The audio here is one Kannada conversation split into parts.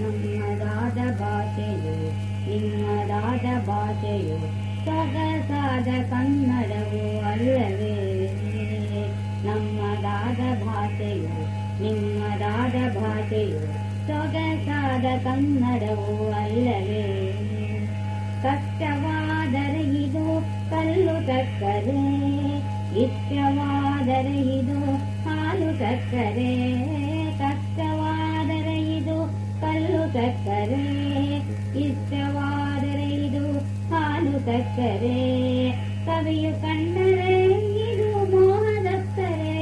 ನಮ್ಮದಾದ ಭಾಷೆಯು, ನಿಮ್ಮದಾದ ಭಾಷೆಯು ಸೊಗಸಾದ ಕನ್ನಡವು ಅಲ್ಲವೇ? ನಮ್ಮದಾದ ಭಾಷೆಯು, ನಿಮ್ಮದಾದ ಭಾಷೆಯು ಸೊಗಸಾದ ಕನ್ನಡವು ಅಲ್ಲವೇ? ಕಷ್ಟವಾದರೆ ಇದು ಕಲ್ಲು ತಕ್ಕರೆ ಇಷ್ಟವಾದರೆ ಇದು ಹಾಲು ಸಕ್ಕರೆ ಸಕ್ಕರೆ ಇಷ್ಟವಾದರೆ ಇದು ಹಾಲು ಸಕ್ಕರೆ ಕವಿಯು ಕಂಡರೆ ಇದು ಮೋಹದತ್ತರೆ.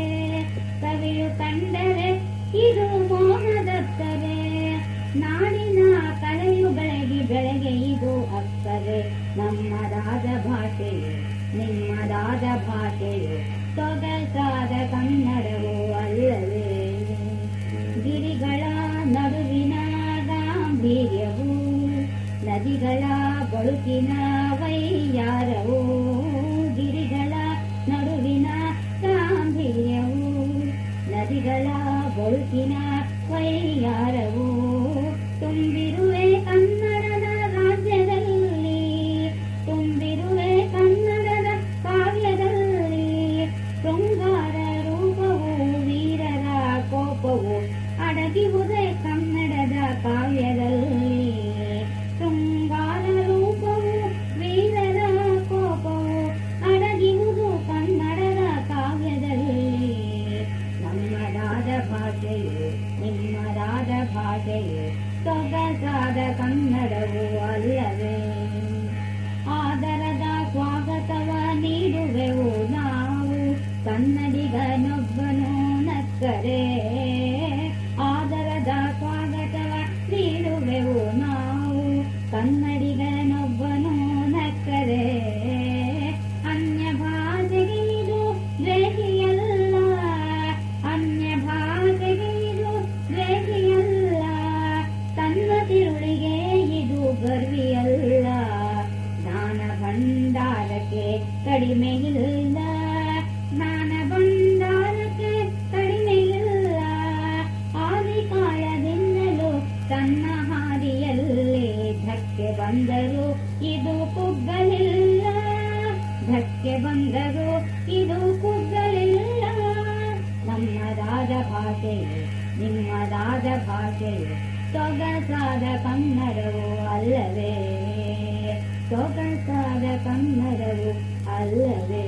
ಕವಿಯು ಕಂಡರೆ ಇದು ಮೋಹದತ್ತರೆ. ನಾಡಿನ ಕಲೆಯು ಬೆಳಗಿ ಬೆಳಗ್ಗೆ ಇದು ಅಕ್ಕರೆ ನಮ್ಮದಾದ ಭಾಷೆಯು, ನಿಮ್ಮದಾದ ಭಾಷೆಯು ಸೊಗಸಾದ ಗಾಂಭೀರ್ಯವು ನದಿಗಳ ಬಳುಕಿನ ವೈಯಾರವು ಗಿರಿಗಳ ನಡುವಿನ ಗಾಂಭೀರ್ಯವು ನದಿಗಳ ಬಳುಕಿನ ವೈಯಾರವು ತುಂಬಿರುವೆ ಸೊಗಸಾದ ಕನ್ನಡವು ಅಲ್ಲವೇ ಆದರದ ಸ್ವಾಗತವ ನೀಡುವೆವು ನಾವು ಕನ್ನಡಿಗನೊಬ್ಬನು ನಕ್ಕರೆ. ಕಡಿಮೆ ಇಲ್ಲ ಜ್ಞಾನ ಭಂಡಾರಕ್ಕೆ ಕಡಿಮೆ ಇಲ್ಲ ಆದಿಕಾಲದಿಂದಲೂ ತನ್ನ ಹಾದಿಯಲ್ಲಿ ಧಕ್ಕೆ ಬಂದರು ಇದು ಕುಗ್ಗಲಿಲ್ಲ. ಧಕ್ಕೆ ಬಂದರು ಇದು ಕುಗ್ಗಲಿಲ್ಲ. ನಮ್ಮದಾದ ಭಾಷೆಯು ನಿಮ್ಮದಾದ ಭಾಷೆಯು, ಸೊಗಸಾದ ಕನ್ನಡವು ಅಲ್ಲವೇ. ಸೊಗಸಾದ ಕನ್ನಡವು ಅಲ್ಲವೇ